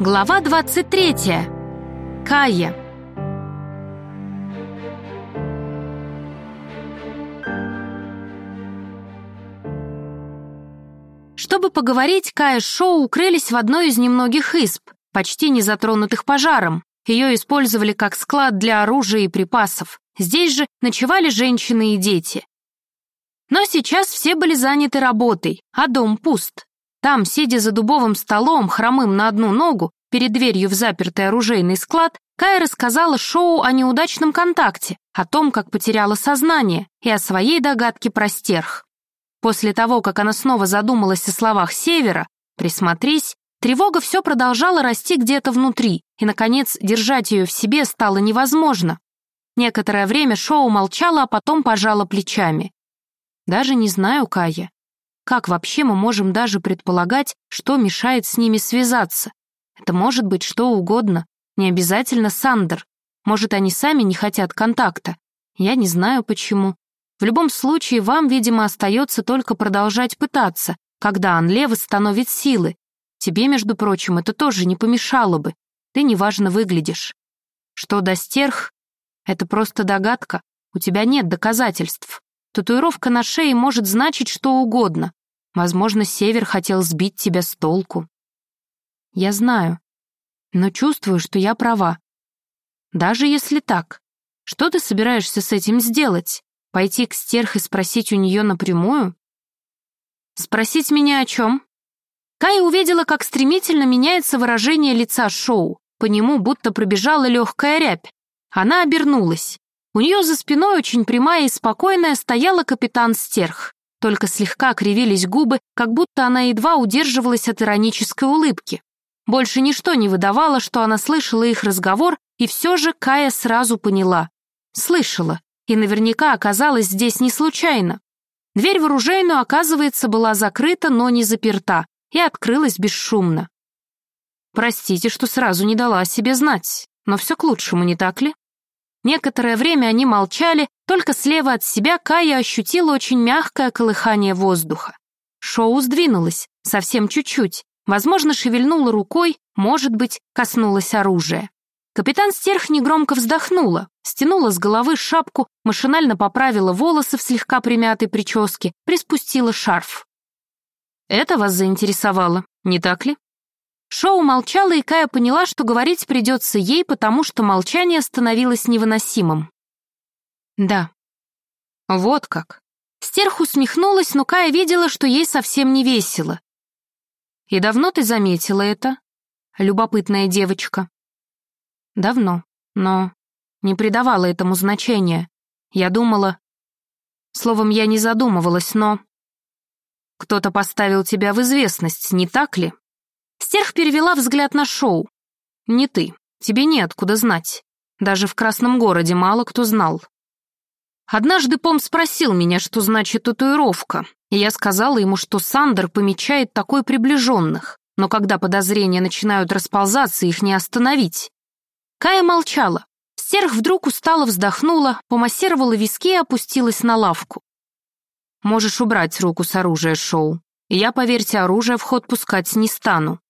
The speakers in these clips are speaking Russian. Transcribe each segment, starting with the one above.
Глава 23. Кая. Чтобы поговорить, Кая с Шоу укрылись в одной из немногих изб, почти не затронутых пожаром. Ее использовали как склад для оружия и припасов. Здесь же ночевали женщины и дети. Но сейчас все были заняты работой, а дом пуст. Там, сидя за дубовым столом, хромым на одну ногу, перед дверью в запертый оружейный склад, Кая рассказала Шоу о неудачном контакте, о том, как потеряла сознание, и о своей догадке про стерх. После того, как она снова задумалась о словах Севера, «Присмотрись», тревога все продолжала расти где-то внутри, и, наконец, держать ее в себе стало невозможно. Некоторое время Шоу молчала, а потом пожала плечами. «Даже не знаю, Кая. Как вообще мы можем даже предполагать, что мешает с ними связаться? Это может быть что угодно, не обязательно Сандер. Может, они сами не хотят контакта. Я не знаю почему. В любом случае, вам, видимо, остается только продолжать пытаться, когда Анле восстановит силы. Тебе, между прочим, это тоже не помешало бы. Ты неважно выглядишь. Что до стерх? Это просто догадка. У тебя нет доказательств. Татуировка на шее может значить что угодно. Возможно, Север хотел сбить тебя с толку. Я знаю, но чувствую, что я права. Даже если так, что ты собираешься с этим сделать? Пойти к стерх и спросить у нее напрямую? Спросить меня о чем? Кая увидела, как стремительно меняется выражение лица Шоу. По нему будто пробежала легкая рябь. Она обернулась. У нее за спиной очень прямая и спокойная стояла капитан Стерх. Только слегка кривились губы, как будто она едва удерживалась от иронической улыбки. Больше ничто не выдавало, что она слышала их разговор, и все же Кая сразу поняла. Слышала, и наверняка оказалась здесь не случайно. Дверь в оружейную, оказывается, была закрыта, но не заперта, и открылась бесшумно. Простите, что сразу не дала о себе знать, но все к лучшему, не так ли? Некоторое время они молчали, только слева от себя Кая ощутила очень мягкое колыхание воздуха. Шоу сдвинулось, совсем чуть-чуть, возможно, шевельнула рукой, может быть, коснулась оружия. Капитан Стерх негромко вздохнула, стянула с головы шапку, машинально поправила волосы в слегка примятой прическе, приспустила шарф. «Это вас заинтересовало, не так ли?» Шоу молчала, и Кая поняла, что говорить придется ей, потому что молчание становилось невыносимым. «Да». «Вот как». Стерх усмехнулась, но Кая видела, что ей совсем не весело. «И давно ты заметила это?» Любопытная девочка. «Давно, но не придавала этому значения. Я думала... Словом, я не задумывалась, но... Кто-то поставил тебя в известность, не так ли?» Стерх перевела взгляд на шоу. «Не ты. Тебе неоткуда знать. Даже в Красном городе мало кто знал. Однажды Пом спросил меня, что значит татуировка, и я сказала ему, что Сандер помечает такой приближенных, но когда подозрения начинают расползаться, их не остановить. Кая молчала. Стерх вдруг устало вздохнула, помассировала виски и опустилась на лавку. «Можешь убрать руку с оружия, Шоу. Я, поверьте, оружие в ход пускать не стану.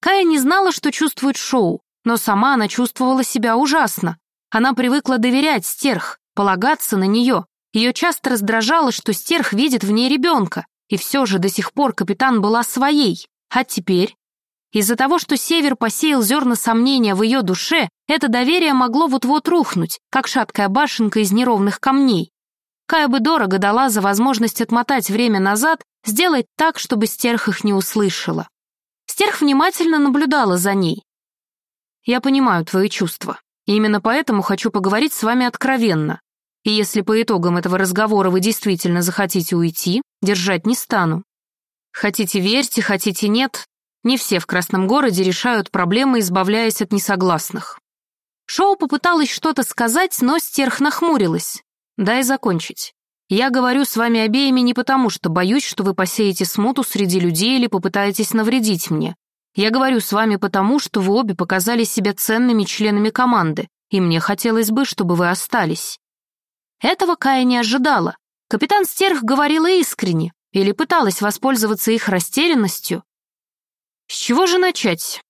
Кая не знала, что чувствует Шоу, но сама она чувствовала себя ужасно. Она привыкла доверять Стерх, полагаться на нее. Ее часто раздражало, что Стерх видит в ней ребенка, и все же до сих пор капитан была своей. А теперь? Из-за того, что Север посеял зерна сомнения в ее душе, это доверие могло вот-вот рухнуть, как шаткая башенка из неровных камней. Кая бы дорого дала за возможность отмотать время назад, сделать так, чтобы Стерх их не услышала. Стерх внимательно наблюдала за ней. «Я понимаю твои чувства, и именно поэтому хочу поговорить с вами откровенно. И если по итогам этого разговора вы действительно захотите уйти, держать не стану. Хотите верьте, хотите нет, не все в Красном городе решают проблемы, избавляясь от несогласных». Шоу попыталась что-то сказать, но Стерх нахмурилась. «Дай закончить. Я говорю с вами обеими не потому, что боюсь, что вы посеете смуту среди людей или попытаетесь навредить мне. Я говорю с вами потому, что вы обе показали себя ценными членами команды, и мне хотелось бы, чтобы вы остались». Этого Кая не ожидала. Капитан Стерх говорила искренне или пыталась воспользоваться их растерянностью. С чего же начать?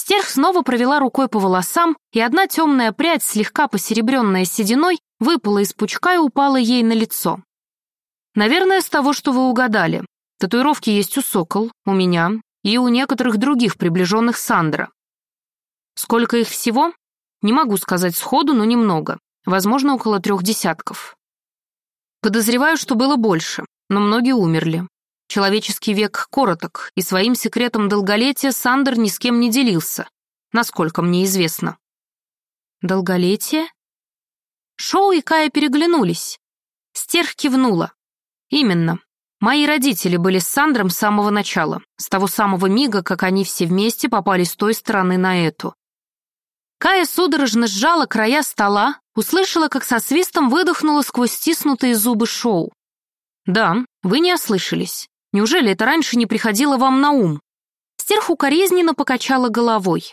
Стерх снова провела рукой по волосам, и одна темная прядь, слегка посеребренная сединой, выпала из пучка и упала ей на лицо. «Наверное, с того, что вы угадали. Татуировки есть у Сокол, у меня и у некоторых других приближенных Сандра. Сколько их всего? Не могу сказать сходу, но немного. Возможно, около трех десятков. Подозреваю, что было больше, но многие умерли. Человеческий век короток, и своим секретом долголетия Сандер ни с кем не делился, насколько мне известно. Долголетие? Шоу и Кая переглянулись. Стерх кивнула. Именно. Мои родители были с Сандром с самого начала, с того самого мига, как они все вместе попали с той стороны на эту. Кая судорожно сжала края стола, услышала, как со свистом выдохнула сквозь стиснутые зубы Шоу. «Да, вы не ослышались. Неужели это раньше не приходило вам на ум?» Стерх укоризненно покачала головой.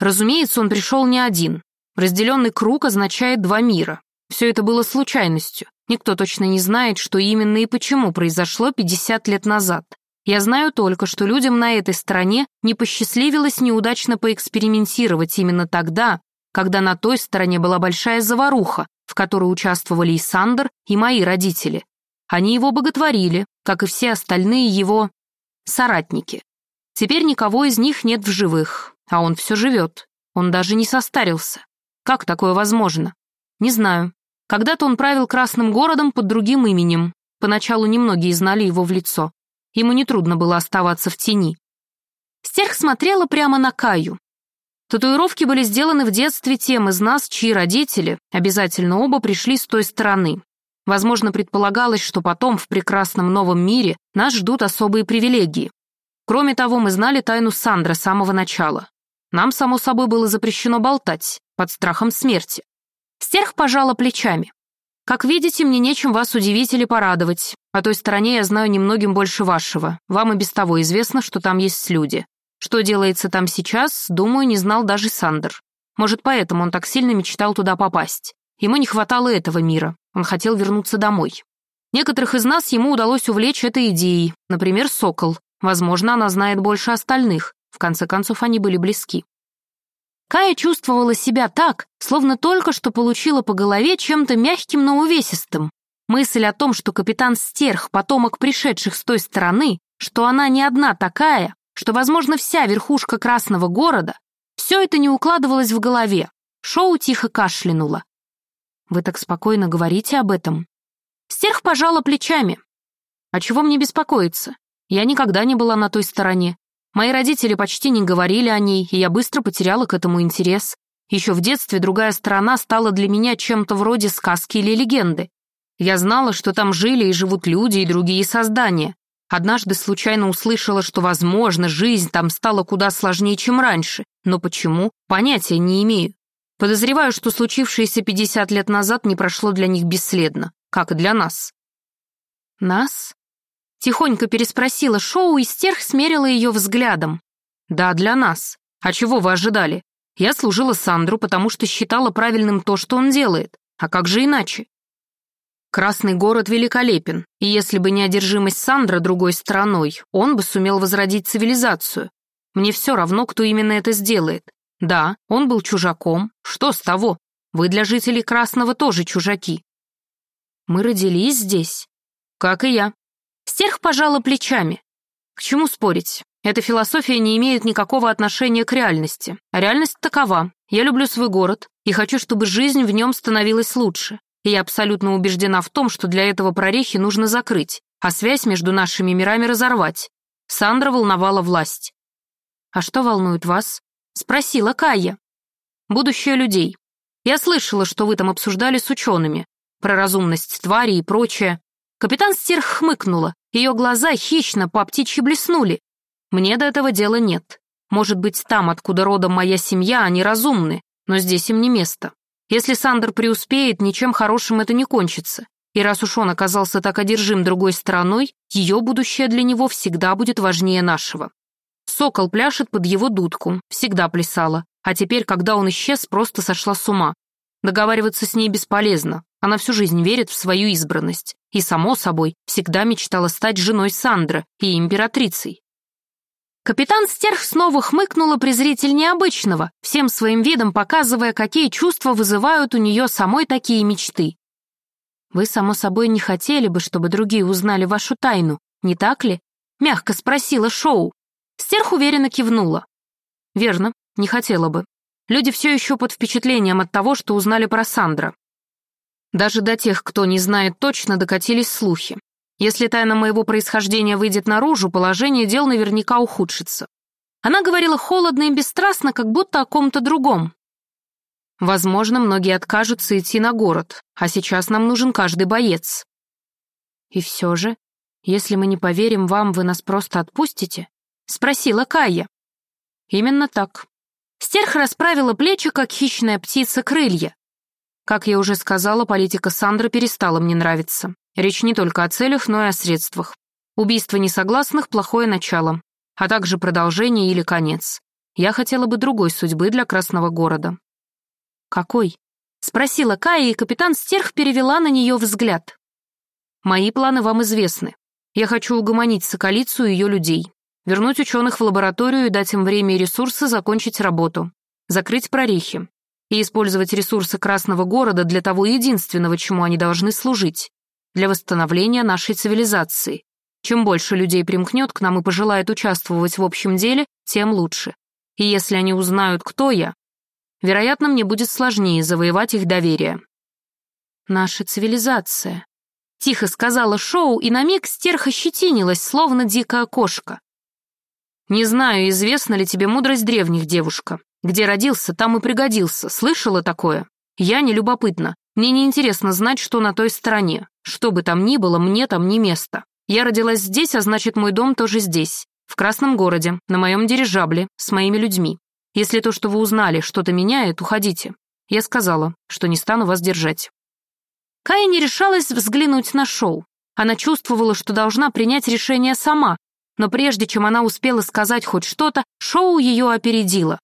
Разумеется, он пришел не один. Разделенный круг означает два мира. Все это было случайностью. Никто точно не знает, что именно и почему произошло 50 лет назад. Я знаю только, что людям на этой стороне не посчастливилось неудачно поэкспериментировать именно тогда, когда на той стороне была большая заваруха, в которой участвовали и Сандер, и мои родители. Они его боготворили, как и все остальные его соратники. Теперь никого из них нет в живых, а он все живет. Он даже не состарился. Как такое возможно? Не знаю. Когда-то он правил Красным городом под другим именем. Поначалу немногие знали его в лицо. Ему нетрудно было оставаться в тени. Стерх смотрела прямо на Каю. Татуировки были сделаны в детстве тем из нас, чьи родители, обязательно оба пришли с той стороны. Возможно, предполагалось, что потом в прекрасном новом мире нас ждут особые привилегии. Кроме того, мы знали тайну Сандра с самого начала. Нам, само собой, было запрещено болтать, под страхом смерти. Стерх пожала плечами. «Как видите, мне нечем вас удивить или порадовать. О той стороне я знаю немногим больше вашего. Вам и без того известно, что там есть люди. Что делается там сейчас, думаю, не знал даже Сандер. Может, поэтому он так сильно мечтал туда попасть. Ему не хватало этого мира. Он хотел вернуться домой. Некоторых из нас ему удалось увлечь этой идеей. Например, Сокол. Возможно, она знает больше остальных. В конце концов, они были близки. Кая чувствовала себя так, словно только что получила по голове чем-то мягким, но увесистым. Мысль о том, что капитан Стерх, потомок пришедших с той стороны, что она не одна такая, что, возможно, вся верхушка Красного города, все это не укладывалось в голове. Шоу тихо кашлянуло. «Вы так спокойно говорите об этом?» Стерх пожала плечами. «А чего мне беспокоиться? Я никогда не была на той стороне. Мои родители почти не говорили о ней, и я быстро потеряла к этому интерес. Еще в детстве другая сторона стала для меня чем-то вроде сказки или легенды. Я знала, что там жили и живут люди и другие создания. Однажды случайно услышала, что, возможно, жизнь там стала куда сложнее, чем раньше. Но почему? Понятия не имею. Подозреваю, что случившееся 50 лет назад не прошло для них бесследно, как и для нас. Нас? Тихонько переспросила Шоу, и стерх смерила ее взглядом. «Да, для нас. А чего вы ожидали? Я служила Сандру, потому что считала правильным то, что он делает. А как же иначе? Красный город великолепен, и если бы не одержимость Сандра другой стороной, он бы сумел возродить цивилизацию. Мне все равно, кто именно это сделает. Да, он был чужаком. Что с того? Вы для жителей Красного тоже чужаки. Мы родились здесь. Как и я. Стерх пожала плечами. К чему спорить? Эта философия не имеет никакого отношения к реальности. А реальность такова. Я люблю свой город и хочу, чтобы жизнь в нем становилась лучше. И я абсолютно убеждена в том, что для этого прорехи нужно закрыть, а связь между нашими мирами разорвать. Сандра волновала власть. «А что волнует вас?» — спросила Кая. «Будущее людей. Я слышала, что вы там обсуждали с учеными. Про разумность твари и прочее. Капитан Стерх хмыкнула, ее глаза хищно по птичьи блеснули. Мне до этого дела нет. Может быть, там, откуда родом моя семья, они разумны, но здесь им не место. Если Сандер преуспеет, ничем хорошим это не кончится. И раз уж он оказался так одержим другой стороной, ее будущее для него всегда будет важнее нашего. Сокол пляшет под его дудку, всегда плясала, а теперь, когда он исчез, просто сошла с ума. Договариваться с ней бесполезно, она всю жизнь верит в свою избранность и, само собой, всегда мечтала стать женой Сандра и императрицей. Капитан Стерх снова хмыкнула презрительнее обычного, всем своим видом показывая, какие чувства вызывают у нее самой такие мечты. «Вы, само собой, не хотели бы, чтобы другие узнали вашу тайну, не так ли?» — мягко спросила Шоу. Стерх уверенно кивнула. «Верно, не хотела бы. Люди все еще под впечатлением от того, что узнали про Сандра. Даже до тех, кто не знает точно, докатились слухи. Если тайна моего происхождения выйдет наружу, положение дел наверняка ухудшится. Она говорила холодно и бесстрастно, как будто о ком-то другом. Возможно, многие откажутся идти на город, а сейчас нам нужен каждый боец. И все же, если мы не поверим вам, вы нас просто отпустите? Спросила Кая. Именно так. Стерх расправила плечи, как хищная птица крылья. Как я уже сказала, политика Сандры перестала мне нравиться. Речь не только о целях, но и о средствах. Убийство несогласных — плохое начало, а также продолжение или конец. Я хотела бы другой судьбы для Красного города. «Какой?» — спросила Кая, и капитан Стерх перевела на нее взгляд. «Мои планы вам известны. Я хочу угомонить Соколицу и ее людей, вернуть ученых в лабораторию и дать им время и ресурсы закончить работу, закрыть прорехи и использовать ресурсы Красного города для того единственного, чему они должны служить для восстановления нашей цивилизации. Чем больше людей примкнет к нам и пожелает участвовать в общем деле, тем лучше. И если они узнают, кто я, вероятно, мне будет сложнее завоевать их доверие. «Наша цивилизация», — тихо сказала Шоу, и на миг стерха щетинилась, словно дикая кошка. «Не знаю, известна ли тебе мудрость древних, девушка. Где родился, там и пригодился. Слышала такое? Я не любопытна. Мне не интересно знать, что на той стороне. Что бы там ни было, мне там не место. Я родилась здесь, а значит, мой дом тоже здесь. В Красном городе, на моем дирижабле, с моими людьми. Если то, что вы узнали, что-то меняет, уходите. Я сказала, что не стану вас держать. Кая не решалась взглянуть на шоу. Она чувствовала, что должна принять решение сама, но прежде чем она успела сказать хоть что-то, шоу ее опередило.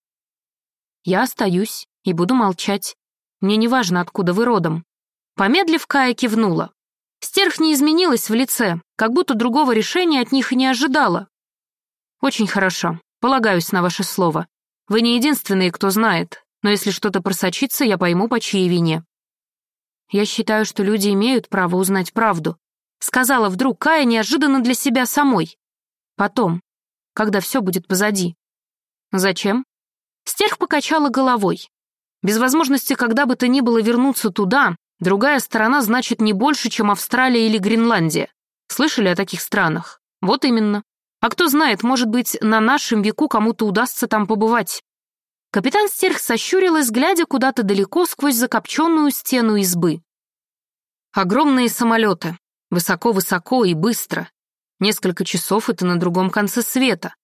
«Я остаюсь и буду молчать. Мне не важно, откуда вы родом». Помедлив, Кая кивнула. Стерх не изменилась в лице, как будто другого решения от них и не ожидала. «Очень хорошо. Полагаюсь на ваше слово. Вы не единственные, кто знает, но если что-то просочится, я пойму, по чьей вине». «Я считаю, что люди имеют право узнать правду», сказала вдруг Кая неожиданно для себя самой. «Потом, когда все будет позади». «Зачем?» Стерх покачала головой. Без возможности когда бы то ни было вернуться туда, другая сторона значит не больше, чем Австралия или Гренландия. Слышали о таких странах? Вот именно. А кто знает, может быть, на нашем веку кому-то удастся там побывать. Капитан Стерх сощурилась, глядя куда-то далеко сквозь закопченную стену избы. Огромные самолеты. Высоко-высоко и быстро. Несколько часов это на другом конце света.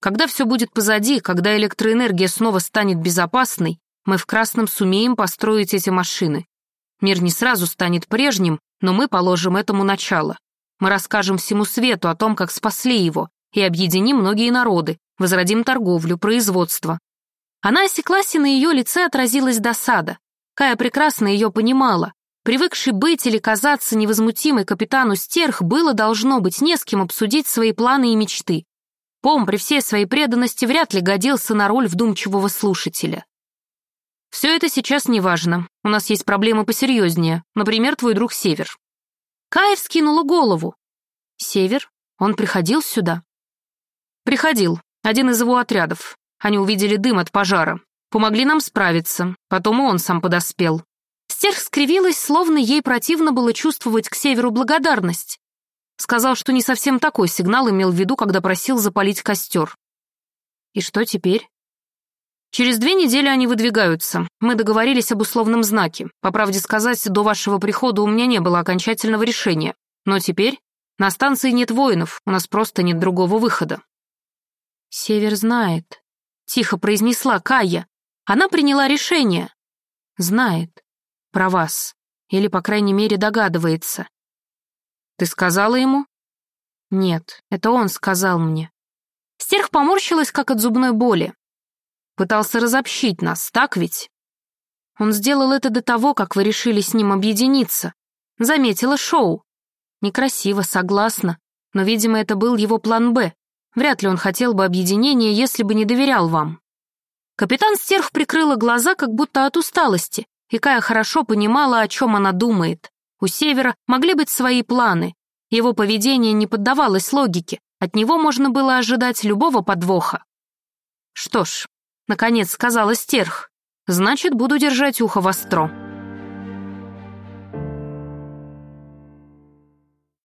Когда все будет позади, когда электроэнергия снова станет безопасной, мы в Красном сумеем построить эти машины. Мир не сразу станет прежним, но мы положим этому начало. Мы расскажем всему свету о том, как спасли его, и объединим многие народы, возродим торговлю, производство. Она осеклась, и на ее лице отразилась досада. Кая прекрасно ее понимала. Привыкший быть или казаться невозмутимой капитану Стерх было должно быть не с кем обсудить свои планы и мечты. Пом при всей своей преданности вряд ли годился на роль вдумчивого слушателя. Все это сейчас не важно. У нас есть проблемы посерьезнее. Например, твой друг Север. Кая вскинула голову. Север? Он приходил сюда? Приходил. Один из его отрядов. Они увидели дым от пожара. Помогли нам справиться. Потом он сам подоспел. Стерх скривилась, словно ей противно было чувствовать к Северу благодарность. Сказал, что не совсем такой сигнал имел в виду, когда просил запалить костер. И что теперь? Через две недели они выдвигаются. Мы договорились об условном знаке. По правде сказать, до вашего прихода у меня не было окончательного решения. Но теперь на станции нет воинов, у нас просто нет другого выхода. Север знает. Тихо произнесла Кая. Она приняла решение. Знает. Про вас. Или, по крайней мере, догадывается. Ты сказала ему? Нет, это он сказал мне. Стерх поморщилась, как от зубной боли. Пытался разобщить нас, так ведь? Он сделал это до того, как вы решили с ним объединиться. Заметила Шоу. Некрасиво, согласна, но, видимо, это был его план «Б». Вряд ли он хотел бы объединения, если бы не доверял вам. Капитан Стерх прикрыла глаза, как будто от усталости, и Кая хорошо понимала, о чем она думает. У Севера могли быть свои планы. Его поведение не поддавалось логике, от него можно было ожидать любого подвоха. «Что ж», — наконец сказала Стерх, — «значит, буду держать ухо востро».